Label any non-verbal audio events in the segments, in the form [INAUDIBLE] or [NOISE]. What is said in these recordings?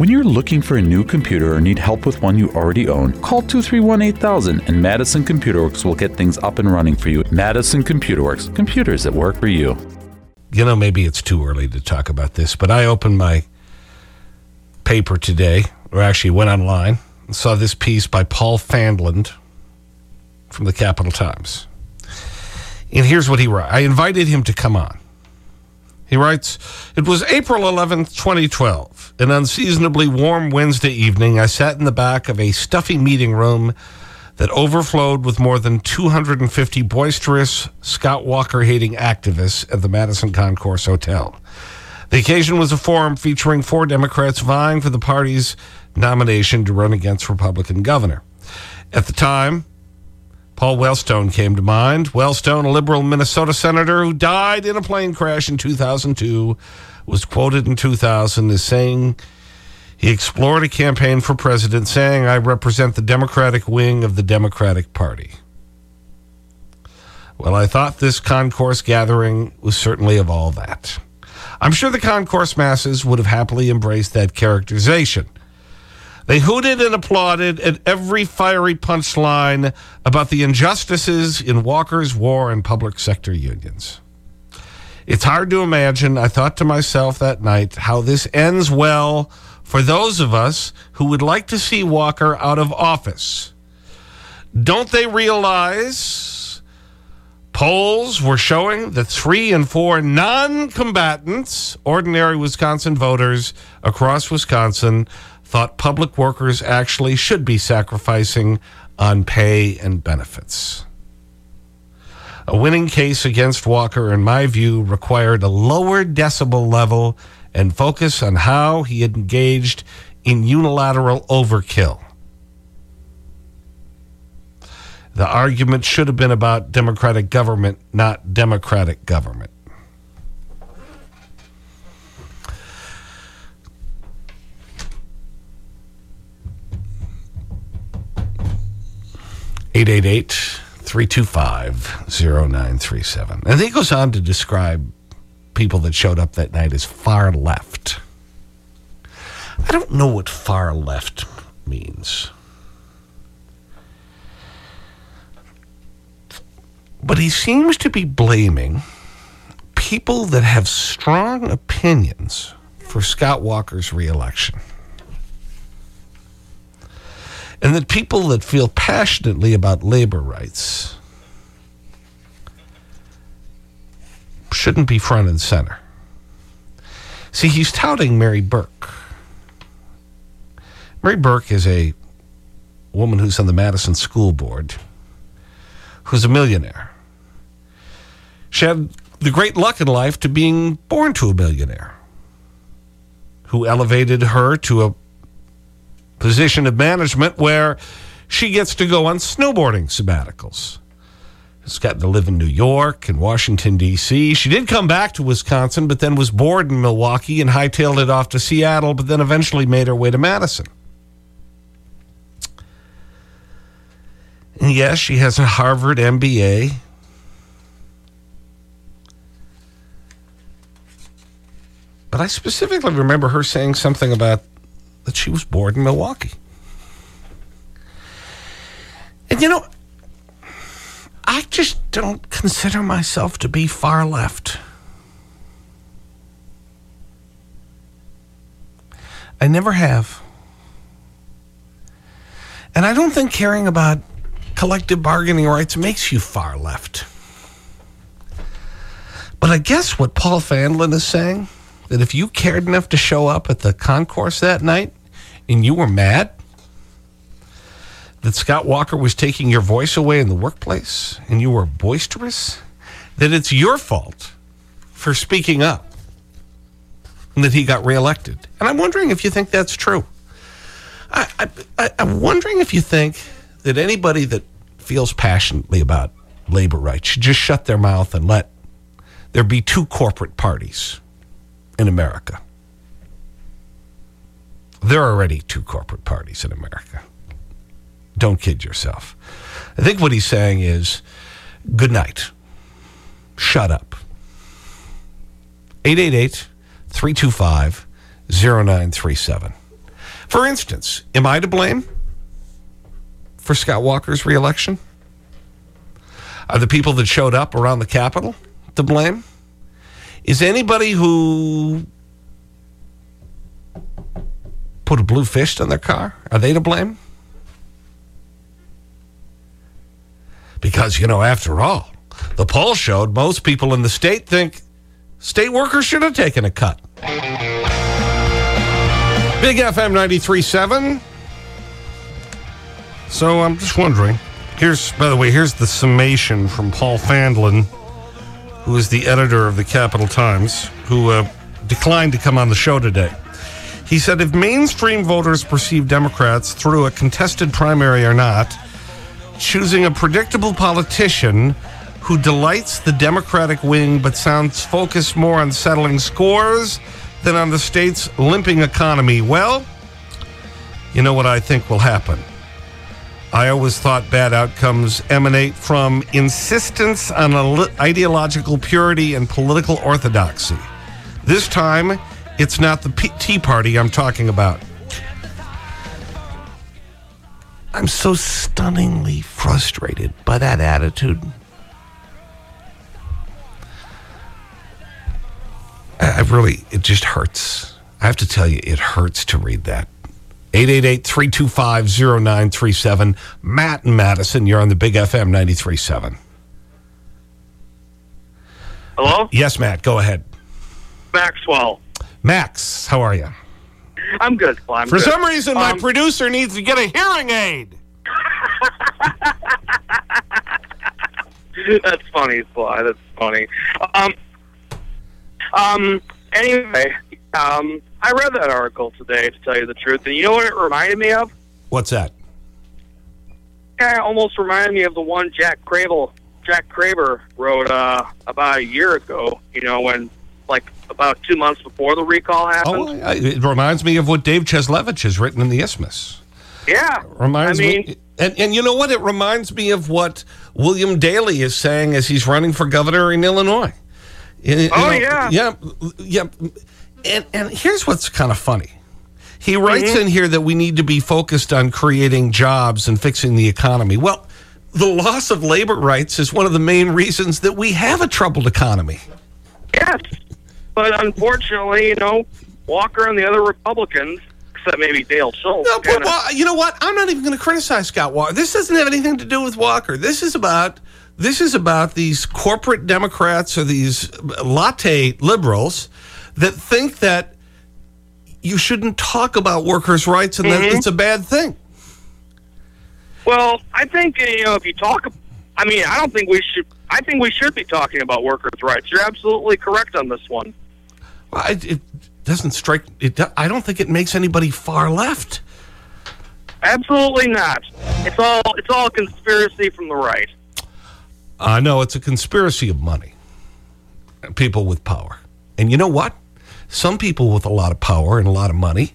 When you're looking for a new computer or need help with one you already own, call 231 8000 and Madison Computer Works will get things up and running for you. Madison Computer Works, computers that work for you. You know, maybe it's too early to talk about this, but I opened my paper today, or actually went online, and saw this piece by Paul Fanlund from the Capital Times. And here's what he wrote. I invited him to come on. He writes, It was April 11th, 2012. An unseasonably warm Wednesday evening, I sat in the back of a stuffy meeting room that overflowed with more than 250 boisterous, Scott Walker hating activists at the Madison Concourse Hotel. The occasion was a forum featuring four Democrats vying for the party's nomination to run against Republican governor. At the time, Paul Wellstone came to mind. Wellstone, a liberal Minnesota senator who died in a plane crash in 2002, was quoted in 2000 as saying he explored a campaign for president, saying, I represent the Democratic wing of the Democratic Party. Well, I thought this concourse gathering was certainly of all that. I'm sure the concourse masses would have happily embraced that characterization. They hooted and applauded at every fiery punchline about the injustices in Walker's war and public sector unions. It's hard to imagine, I thought to myself that night, how this ends well for those of us who would like to see Walker out of office. Don't they realize polls were showing that three and four non combatants, ordinary Wisconsin voters across Wisconsin, thought public workers actually should be sacrificing on pay and benefits. A winning case against Walker, in my view, required a lower decibel level and focus on how he had engaged in unilateral overkill. The argument should have been about democratic government, not democratic government. 888-325-0937. And then he goes on to describe people that showed up that night as far left. I don't know what far left means. But he seems to be blaming people that have strong opinions for Scott Walker's reelection and that people that feel passionately about labor rights shouldn't be front and center. See, he's touting Mary Burke. Mary Burke is a woman who's on the Madison School Board, who's a millionaire. She had the great luck in life to being born to a millionaire who elevated her to a position of management where she gets to go on snowboarding sabbaticals. She's gotten to live in New York and Washington, D.C. She did come back to Wisconsin, but then was bored in Milwaukee and hightailed it off to Seattle, but then eventually made her way to Madison. And yes, she has a Harvard MBA. But I specifically remember her saying something about that she was born in Milwaukee. And you know, I just don't consider myself to be far left. I never have. And I don't think caring about collective bargaining rights makes you far left. But I guess what Paul Fanlund is saying that if you cared enough to show up at the concourse that night and you were mad that Scott Walker was taking your voice away in the workplace and you were boisterous, that it's your fault for speaking up and that he got reelected. And I'm wondering if you think that's true. I, I, I'm wondering if you think that anybody that feels passionately about labor rights should just shut their mouth and let there be two corporate parties in America. There are already two corporate parties in America. Don't kid yourself. I think what he's saying is good night. Shut up. 888 325 0937. For instance, am I to blame for Scott Walker's reelection? Are the people that showed up around the Capitol to blame? Is anybody who put a blue fist on their car, are they to blame? Because, you know, after all, the poll showed most people in the state think state workers should have taken a cut. Big FM 93.7. So I'm just wondering. Here's, by the way, here's the summation from Paul Fanlund, who is the editor of the Capital Times, who uh, declined to come on the show today. He said if mainstream voters perceive Democrats through a contested primary or not, choosing a predictable politician who delights the Democratic wing but sounds focused more on settling scores than on the state's limping economy, well, you know what I think will happen. I always thought bad outcomes emanate from insistence on ideological purity and political orthodoxy. This time, it's not the Tea Party I'm talking about. I'm so stunningly frustrated by that attitude. I really, it just hurts. I have to tell you, it hurts to read that. 888-325-0937. Matt and Madison, you're on the Big FM 93.7. Hello? Yes, Matt, go ahead. Maxwell. Max, how are you? I'm good. Well, I'm For good. some reason, my Um, producer needs to get a hearing aid. [LAUGHS] That's funny, Sly. That's funny. Um, um, anyway, um, I read that article today, to tell you the truth, and you know what it reminded me of? What's that? It almost reminded me of the one Jack Cravel, Jack Craver wrote uh, about a year ago. You know, when like about two months before the recall happened. Oh, it reminds me of what Dave Cieslewicz has written in the Isthmus. yeah, Reminds I mean, me. And, and you know what? It reminds me of what William Daley is saying as he's running for governor in Illinois. You- you Oh, know, yeah. Yeah. Yeah. And, and here's what's kind of funny. He writes Mm-hmm. in here that we need to be focused on creating jobs and fixing the economy. Well, the loss of labor rights is one of the main reasons that we have a troubled economy. Yes, but unfortunately, you know, Walker and the other Republicans, except maybe Dale Schultz, No, but, well, you know what? I'm not even going to criticize Scott Walker. This doesn't have anything to do with Walker. This is about this is about these corporate Democrats or these latte liberals that think that you shouldn't talk about workers' rights and that mm-hmm. it's a bad thing. Well, I think you know if you talk, I mean, I don't think we should. I think we should be talking about workers' rights. You're absolutely correct on this one. Well, It, it doesn't strike. It, I don't think it makes anybody far left. Absolutely not. It's all it's all a conspiracy from the right. I know it's a conspiracy of money. People with power. And you know what? Some people with a lot of power and a lot of money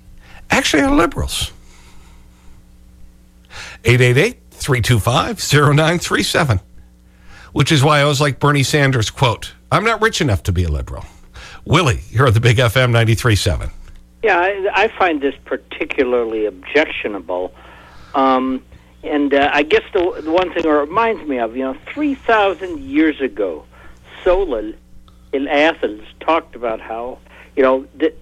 actually are liberals. 888-325-0937. Which is why I was like Bernie Sanders, quote, I'm not rich enough to be a liberal. Willie, you're at the Big FM 93.7. Yeah, I, I find this particularly objectionable. Um, and uh, I guess the, the one thing it reminds me of, you know, 3,000 years ago, Solon in Athens talked about how, you know, th-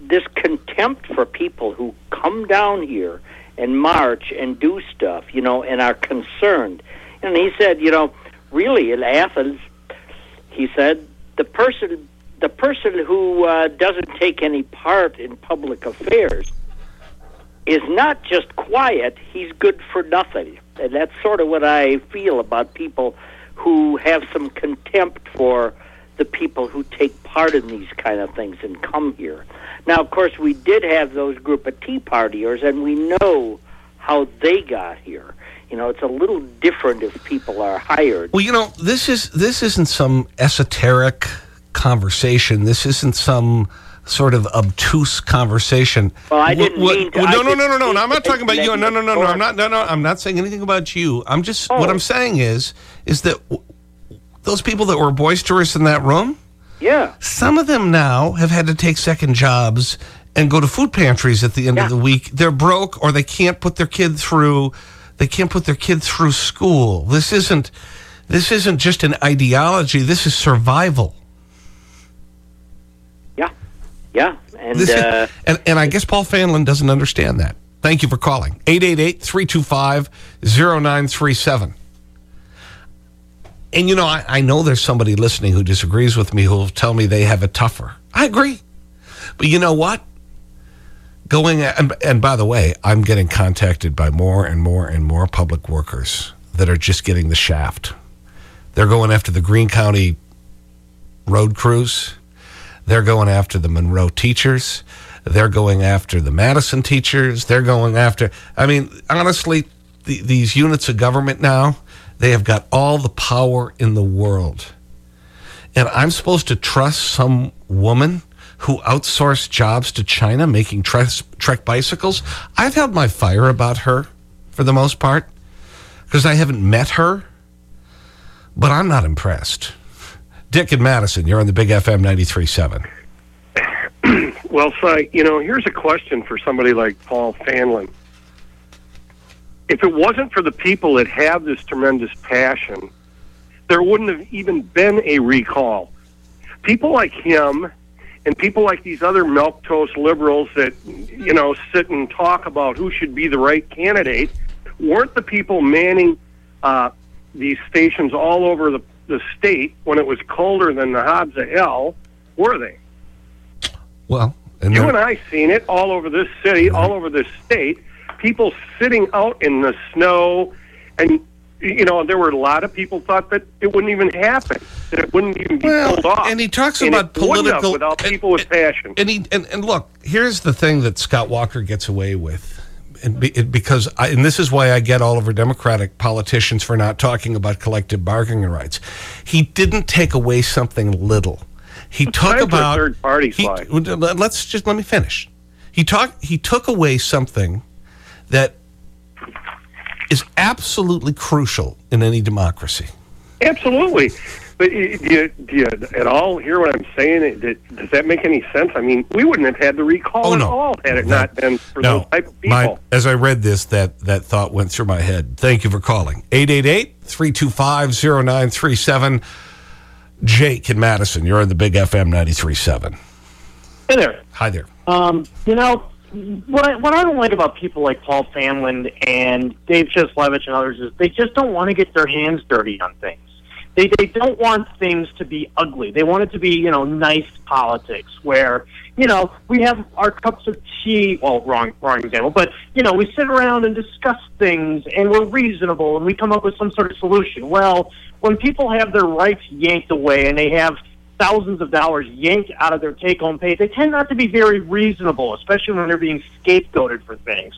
this contempt for people who come down here and march and do stuff, you know, and are concerned. And he said, you know, really in Athens, he said, the person the person who uh, doesn't take any part in public affairs is not just quiet, he's good for nothing. And that's sort of what I feel about people who have some contempt for the people who take part in these kind of things and come here. Now, of course, we did have those group of Tea Partiers, and we know how they got here. You know, it's a little different if people are hired. Well, you know, this, is, this isn't some esoteric conversation. This isn't some sort of obtuse conversation. Well, I didn't what, mean to. Well, no, no, no, no, no, no. I'm not talking about you. No, no, no, no. I'm not. No, no. I'm not saying anything about you. I'm just. What Oh. I'm saying is, is that those people that were boisterous in that room, Yeah. some of them now have had to take second jobs and go to food pantries at the end Yeah. of the week. They're broke or they can't put their kid through, they can't put their kid through school. This isn't, this isn't just an ideology. This is survival. Yeah, yeah, and This is- uh, and, and I guess Paul Fanlund doesn't understand that. Thank you for calling. 888-325-0937. And you know, I, I know there's somebody listening who disagrees with me who will tell me they have it tougher. I agree. But you know what? Going, and, and by the way, I'm getting contacted by more and more and more public workers that are just getting the shaft. They're going after the Green County road crews. They're going after the Monroe teachers. They're going after the Madison teachers. They're going after, I mean, honestly, the, these units of government now, they have got all the power in the world. And I'm supposed to trust some woman who outsourced jobs to China making Trek, bicycles? I've held my fire about her for the most part because I haven't met her, but I'm not impressed. Dick and Madison, you're on the Big FM 93.7. [CLEARS THROAT] Well, so, you know, here's a question for somebody like Paul Fanlund. If it wasn't for the people that have this tremendous passion, there wouldn't have even been a recall. People like him and people like these other milquetoast liberals that, you know, sit and talk about who should be the right candidate weren't the people manning uh, these stations all over the, the state when it was colder than the hobs of hell, were they? Well, and You and I seen it all over this city, all over this state. People sitting out in the snow, and you know there were a lot of people thought that it wouldn't even happen, that it wouldn't even be Well, pulled off. and he talks And about political- without and- people with passion. And, he, and, and look, here's the thing that Scott Walker gets away with. And be, it, because I, and this is why I get all over Democratic politicians for not talking about collective bargaining rights. He didn't take away something little. He time took for a about third-party he- slide. Let's just let me finish. He talked. He took away something that is absolutely crucial in any democracy. Absolutely. But do you, do you at all hear what I'm saying? It- it- Does that make any sense? I mean, we wouldn't have had the recall Oh, at no. all had it No. not been for those type of people. my, as I read this, that, that thought went through my head. Thank you for calling. 888-325-0937. Jake in Madison, you're on the Big FM 93.7. Hey there. Hi there. Um, you know, what I, what I don't like about people like Paul Fanlund and Dave Cieslewicz and others is they just don't want to get their hands dirty on things. They, they don't want things to be ugly. They want it to be, you know, nice politics where, you know, we have our cups of tea. Well, wrong, wrong example, but, you know, we sit around and discuss things and we're reasonable and we come up with some sort of solution. Well, when people have their rights yanked away and they have thousands of dollars yanked out of their take home pay, they tend not to be very reasonable, especially when they're being scapegoated for things.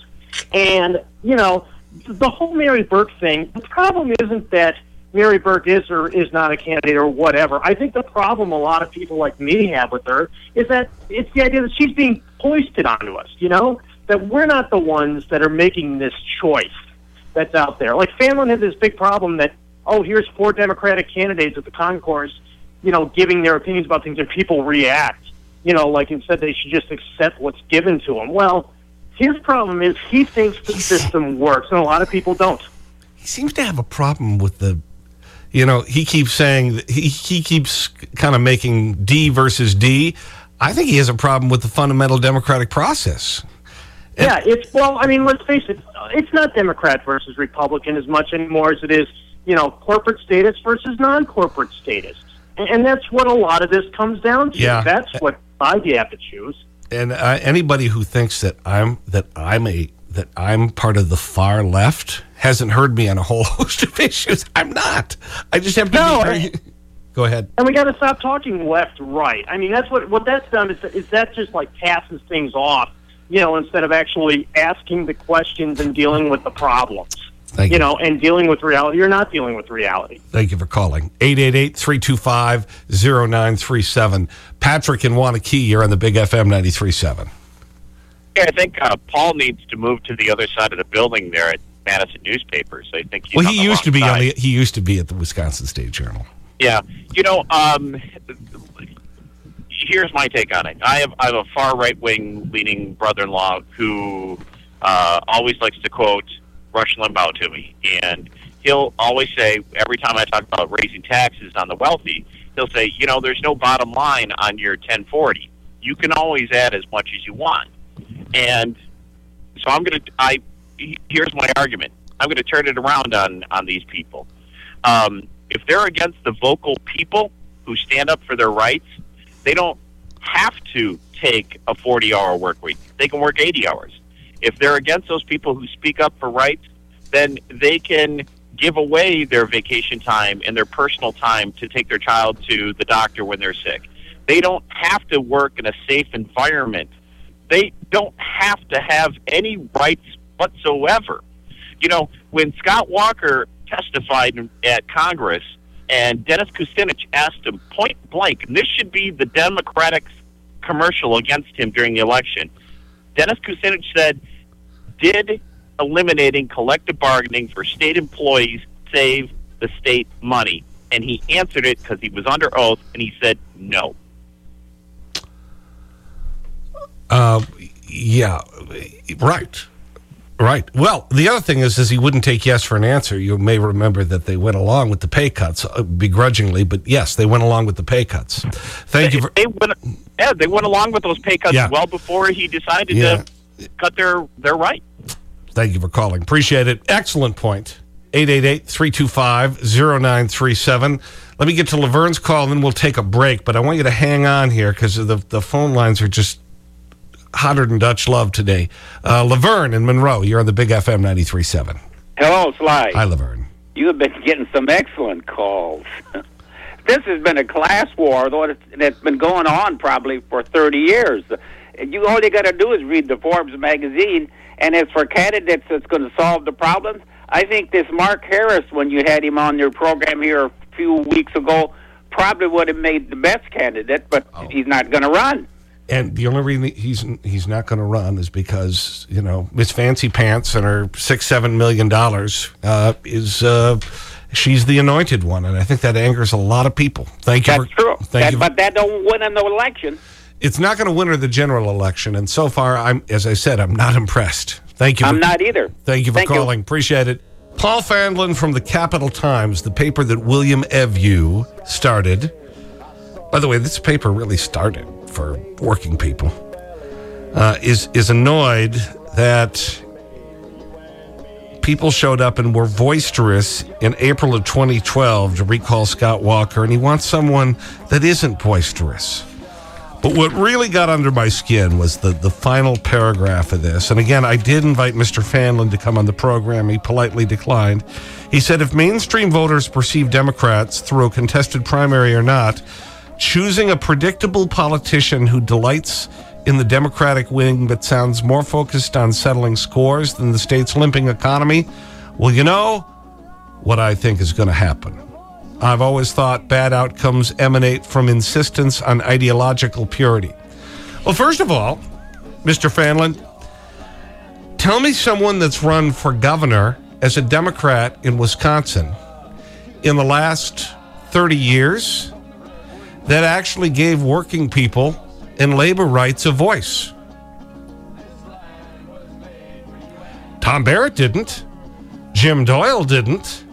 And, you know, the whole Mary Burke thing, the problem isn't that Mary Burke is or is not a candidate or whatever. I think the problem a lot of people like me have with her is that it's the idea that she's being hoisted onto us, you know? That we're not the ones that are making this choice that's out there. Like Fanlund had this big problem that, oh, here's four Democratic candidates at the concourse, you know, giving their opinions about things and people react. You know, like instead they should just accept what's given to them. Well, his problem is he thinks the system works, and a lot of people don't. He seems to have a problem with the, you know, he keeps saying, he, he keeps kind of making D versus D. I think he has a problem with the fundamental democratic process. Yeah, it's well. I mean, let's face it. It's not Democrat versus Republican as much anymore as it is, you know, corporate status versus non-corporate status, and, that's what a lot of this comes down to. Yeah. that's what I have to choose. And uh, anybody who thinks that I'm that I'm a that I'm part of the far left hasn't heard me on a whole [LAUGHS] host of issues. I'm not. I just have to. No, be- [LAUGHS] Go ahead. And we got to stop talking left right. I mean, that's what what that's done is, is that just like passes things off, you know, instead of actually asking the questions and dealing with the problems. Thank you. You know, and dealing with reality. You're not dealing with reality. Thank you for calling. 888-325-0937. Patrick in Waunakee, you're on the Big FM 93.7. Yeah, I think uh, Paul needs to move to the other side of the building there at Madison newspapers. I think he's Well, on he the used to wrong be on the, he used to be at the Wisconsin State Journal. Yeah, you know, um, here's my take on it. I have I have a far right wing leaning brother in law who uh, always likes to quote Rush Limbaugh to me, and he'll always say every time I talk about raising taxes on the wealthy, he'll say, you know, there's no bottom line on your 1040. You can always add as much as you want, and so I'm gonna I here's my argument. I'm going to turn it around on on these people. Um, if they're against the vocal people who stand up for their rights, they don't have to take a 40 hour work week. They can work 80 hours. If they're against those people who speak up for rights, then they can give away their vacation time and their personal time to take their child to the doctor when they're sick. They don't have to work in a safe environment. They don't have to have any rights whatsoever. You know, when Scott Walker testified at Congress and Dennis Kucinich asked him point blank, and this should be the Democratic commercial against him during the election. Dennis Kucinich said, Did eliminating collective bargaining for state employees save the state money? And he answered it because he was under oath, and he said no. Uh, yeah, right. Right. Well, the other thing is, is he wouldn't take yes for an answer. You may remember that they went along with the pay cuts uh, begrudgingly, but yes, they went along with the pay cuts. Thank they, you for. They went, yeah, they went along with those pay cuts Yeah. well before he decided Yeah. to cut their, their right. Thank you for calling. Appreciate it. Excellent point. 888-325-0937. Let me get to Laverne's call and then we'll take a break. But I want you to hang on here because the, the phone lines are just hotter than Dutch love today. Uh, Laverne in Monroe, you're on the Big FM 93.7. Hello, Sly. Hi, Laverne. You have been getting some excellent calls. [LAUGHS] this has been a class war, though it's, that's been going on probably for 30 years. You all you got to do is read the Forbes magazine, and as for candidates that's going to solve the problems, I think this Mark Harris, when you had him on your program here a few weeks ago, probably would have made the best candidate, but he's not going to run. And the only reason he's, he's not going to run is because, you know, Miss Fancy Pants and her six, seven million dollars uh, is, uh, she's the anointed one. And I think that angers a lot of people. Thank you. That's for, true. Thank That- you. but that don't win in the election. It's not going to win her the general election. And so far, I'm, as I said, I'm not impressed. Thank you. I'm for, not either. Thank you for Thank you. calling. Appreciate it. Paul Fanlund from the Capital Times, the paper that William Evjue started. By the way, this paper really started for working people. Uh, is, is annoyed that people showed up and were boisterous in April of 2012 to recall Scott Walker, and he wants someone that isn't boisterous. But what really got under my skin was the, the final paragraph of this. And again, I did invite Mr. Fanlund to come on the program. He politely declined. He said if mainstream voters perceive Democrats through a contested primary or not, choosing a predictable politician who delights in the Democratic wing but sounds more focused on settling scores than the state's limping economy, well, you know what I think is going to happen. I've always thought bad outcomes emanate from insistence on ideological purity. Well, first of all, Mr. Fanlund, tell me someone that's run for governor as a Democrat in Wisconsin in the last 30 years that actually gave working people and labor rights a voice. Tom Barrett didn't. Jim Doyle didn't.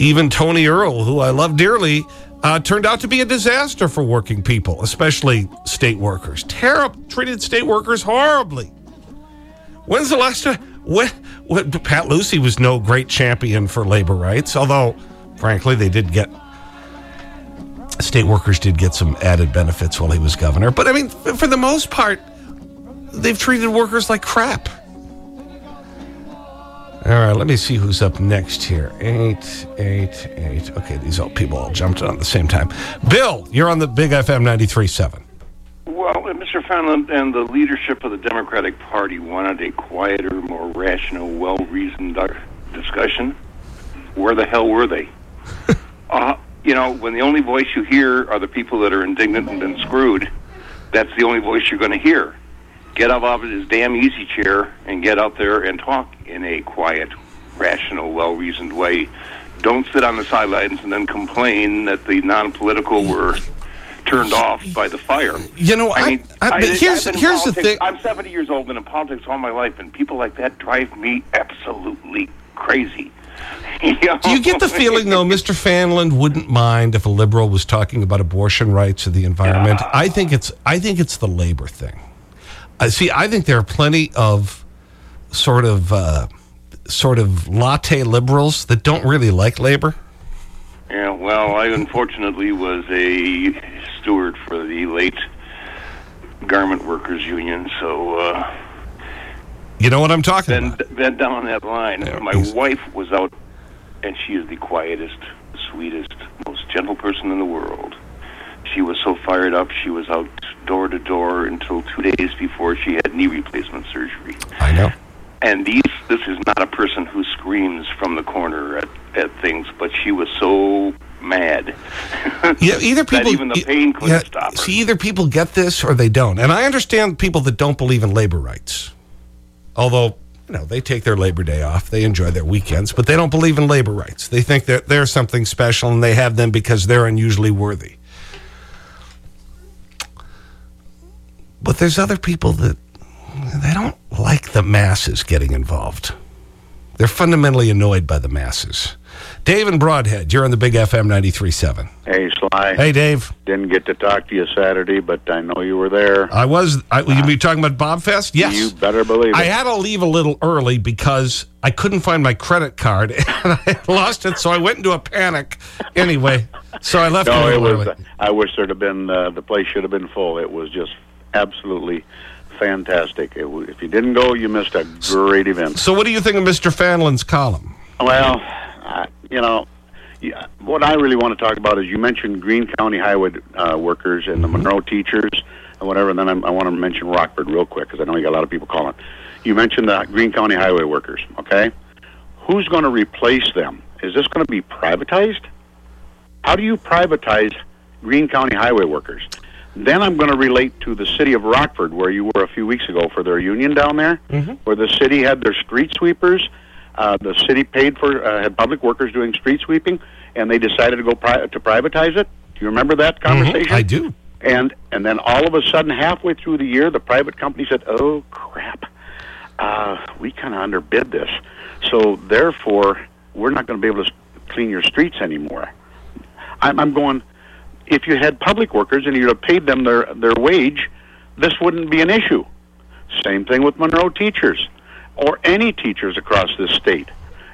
Even Tony Earl, who I love dearly, uh, turned out to be a disaster for working people, especially state workers. Terrible, treated state workers horribly. When's the last time? When, when, Pat Lucey was no great champion for labor rights, although, frankly, they did get, state workers did get some added benefits while he was governor. But I mean, for the most part, they've treated workers like crap. All right, let me see who's up next here. Eight, eight, eight. Okay, these all people all jumped on at the same time. Bill, you're on the Big FM 93.7. Well, uh, Mr. Fallon and the leadership of the Democratic Party wanted a quieter, more rational, well reasoned discussion. Where the hell were they? [LAUGHS] uh, you know, when the only voice you hear are the people that are indignant and been screwed, that's the only voice you're going to hear. Get up off of his damn easy chair and get out there and talk in a quiet, rational, well reasoned way. Don't sit on the sidelines and then complain that the non-political were turned off by the fire. You know, I, mean, I, but here's, I've been in here's the thing. I'm 70 years old and in politics all my life, and people like that drive me absolutely crazy. [LAUGHS] You know? Do you get the feeling, though, [LAUGHS] Mr. Fanlund wouldn't mind if a liberal was talking about abortion rights or the environment? I, think it's, I think it's the labor thing. I see, I think there are plenty of sort of, uh, sort of latte liberals that don't really like labor. Yeah, well, I unfortunately was a steward for the late garment workers union, so uh, You know what I'm talking been about? been down that line. Yeah, My wife was out, and she is the quietest, sweetest, most gentle person in the world. She was so fired up. She was out door to door until two days before she had knee replacement surgery. I know. And these, this is not a person who screams from the corner at, at things, but she was so mad. [LAUGHS] Yeah, either [LAUGHS] that people even the pain couldn't yeah, stop her. See, either people get this or they don't. And I understand people that don't believe in labor rights. Although, you know, they take their Labor Day off, they enjoy their weekends, but they don't believe in labor rights. They think that they're something special and they have them because they're unusually worthy. But there's other people that they don't like the masses getting involved. They're fundamentally annoyed by the masses. Dave and Brodhead, you're on the Big FM 93.7. Hey, Sly. Hey, Dave. Didn't get to talk to you Saturday, but I know you were there. I was, I, you be talking about BobFest? Yes. You better believe it. I had to leave a little early because I couldn't find my credit card [LAUGHS] and I lost it, so I went into a panic. Anyway, so I left no, it was. early. I wish there'd have been. Uh, the place should have been full. It was just absolutely fantastic. It, if you didn't go, you missed a great event. So, what do you think of Mr. Fanlund's column? Well, I, you know, yeah, what I really want to talk about is you mentioned Green County highway uh, workers and the Monroe teachers and whatever, and then I'm, I want to mention Rockford real quick because I know you got a lot of people calling. You mentioned the Green County highway workers, okay? Who's going to replace them? Is this going to be privatized? How do you privatize Green County highway workers? Then I'm going to relate to the city of Rockford, where you were a few weeks ago for their union down there, where the city had their street sweepers. Uh, the city paid for uh, had public workers doing street sweeping, and they decided to go pri- to privatize it. Do you remember that conversation? I do. And and then all of a sudden, halfway through the year, the private company said, "Oh crap, uh, we kind of underbid this, so therefore we're not going to be able to clean your streets anymore." I'm, I'm going. If you had public workers and you'd have paid them their their wage, this wouldn't be an issue. Same thing with Monroe teachers, or any teachers across this state.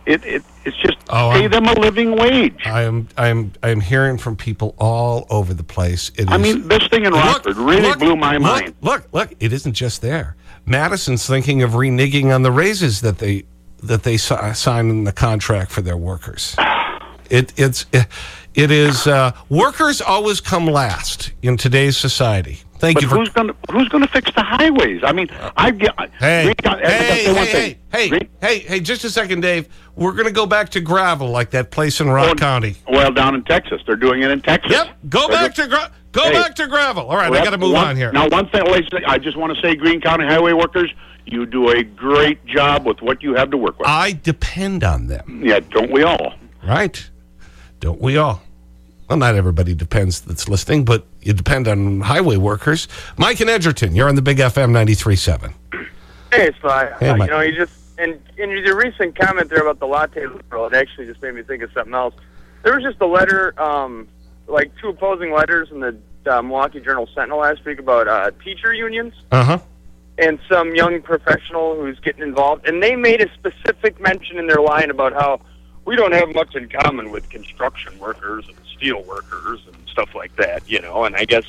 It, it it's just Oh, pay I'm- them a living wage. I am, I am, I am hearing from people all over the place. It I is- mean, this thing in Look, Rockford really look, blew my look, mind. Look, look, it isn't just there. Madison's thinking of reneging on the raises that they that they si- sign in the contract for their workers. [SIGHS] It it's it is uh, workers always come last in today's society. Thank But you for who's going to who's going to fix the highways? I mean, I get. Hey, Green County- hey, hey, hey, hey, hey, hey, just a second, Dave. We're going to go back to gravel like that place in Rock Oh, County. Well, down in Texas, they're doing it in Texas. Yep, go They're back to gra go Hey. back to gravel. All right, I got to move one- on here. Now, one thing, I just want to say, Green County highway workers, you do a great job with what you have to work with. I depend on them. yeah, don't we all? Right. Don't we all? Well, not everybody depends that's listening, but you depend on highway workers. Mike and Edgerton, you're on the Big FM 93.7. Hey, Sly. Hey, uh, Mike. you know, you just and in your recent comment there about the latte liberal, it actually just made me think of something else. There was just a letter, um, like two opposing letters in the uh, Milwaukee Journal Sentinel last week about uh, teacher unions Uh-huh. and some young professional who's getting involved, and they made a specific mention in their line about how we don't have much in common with construction workers and steel workers and stuff like that, you know. And I guess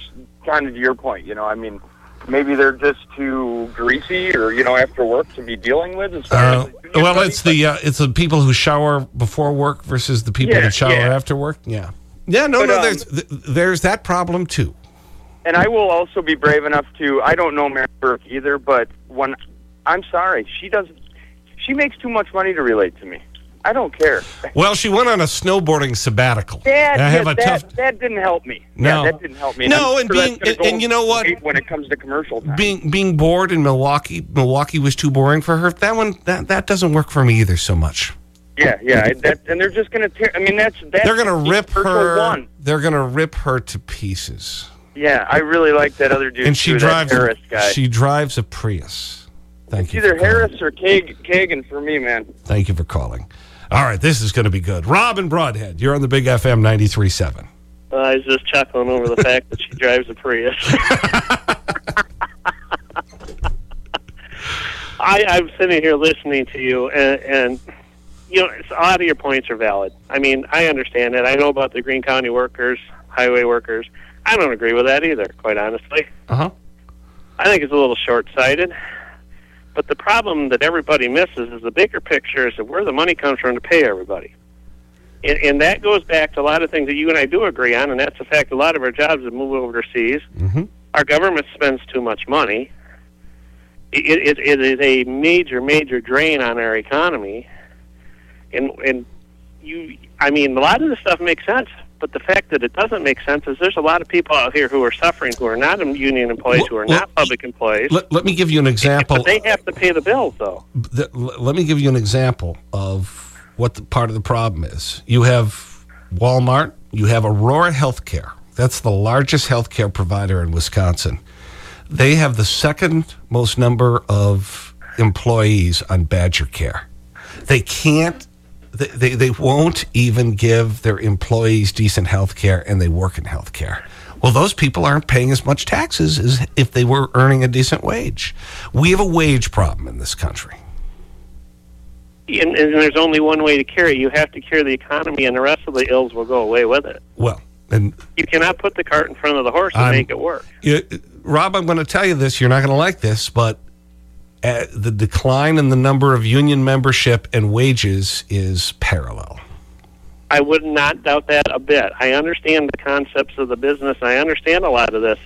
kind of to your point, you know, I mean, maybe they're just too greasy or you know after work to be dealing with. As far Uh, as well, buddy, it's the, uh, it's the people who shower before work versus the people Yeah, that shower yeah. after work. Yeah. Yeah, no, But, no, um, there's, th there's that problem too. and I will also be brave enough to. I don't know Mary Burke either, but when I'm sorry, she doesn't. She makes too much money to relate to me. I don't care. Well, she went on a snowboarding sabbatical. That, I have yeah, a that, tough. that didn't help me. No. Yeah, that didn't help me. No, I'm and sure being- and- and you know what? When it comes to commercial time. being being bored in Milwaukee, Milwaukee was too boring for her. That one that that doesn't work for me either so much. Yeah, yeah. That, and they're just going to tear. I mean, that's that's. They're going to rip her. One. They're going to rip her to pieces. Yeah, I really like that other dude. and she too, drives. Harris a, guy. She drives a Prius. Thank it's you. either. Harris or Kag- Kagan for me, man. Thank you for calling. All right, this is going to be good. Robin Brodhead, you're on the Big FM 93.7. I was just chuckling over the [LAUGHS] fact that she drives a Prius. [LAUGHS] I, I'm sitting here listening to you, and, and you know, it's, a lot of your points are valid. I mean, I understand it. I know about the Green County workers, highway workers. I don't agree with that either, quite honestly. Uh huh. I think it's a little short-sighted. But the problem that everybody misses is the bigger picture is that where the money comes from to pay everybody. And, and that goes back to a lot of things that you and I do agree on, and that's the fact a lot of our jobs have moved overseas. Mm-hmm. Our government spends too much money. It, it, it is a major, major drain on our economy. And, and you, I mean, a lot of this stuff makes sense. But the fact that it doesn't make sense is there's a lot of people out here who are suffering, who are not union employees, who are well, not public employees. Let, let me give you an example. But they have to pay the bills, though. the, let me give you an example of what the, part of the problem is. You have Walmart, you have Aurora Healthcare. That's the largest healthcare provider in Wisconsin. They have the second most number of employees on Badger Care. They can't, they, they, they won't even give their employees decent health care and they work in health care. Well, those people aren't paying as much taxes as if they were earning a decent wage. We have a wage problem in this country. And, and there's only one way to cure it. You have to cure the economy, and the rest of the ills will go away with it. Well, and You cannot put the cart in front of the horse and I'm- make it work. you, Rob, I'm going to tell you this. You're not going to like this, but Uh, the decline in the number of union membership and wages is parallel. I would not doubt that a bit. I understand the concepts of the business. I understand a lot of this.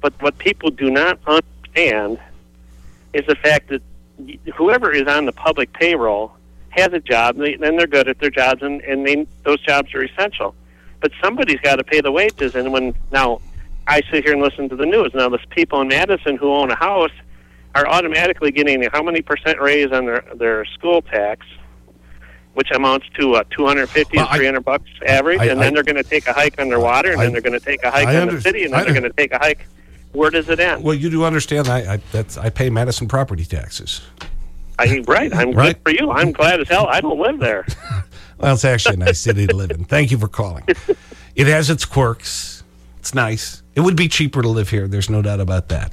But what people do not understand is the fact that whoever is on the public payroll has a job, and they're good at their jobs, and, and they, those jobs are essential. But somebody's got to pay the wages. And when now I sit here and listen to the news, now there's people in Madison who own a house are automatically getting a how many percent raise on their, their school tax, which amounts to uh, 250 Well, to I- 300 bucks average, I- and then I- they're going to take a hike on their water, and I- then they're going to take a hike in the city, and I then they're going to take a hike. Where does it end? Well, you do understand I, I, that's, I pay Madison property taxes. I, right, I'm Right. good for you. I'm glad as hell. I don't live there. [LAUGHS] Well, it's actually a nice city to live in. Thank you for calling. It has its quirks. It's nice. It would be cheaper to live here. There's no doubt about that.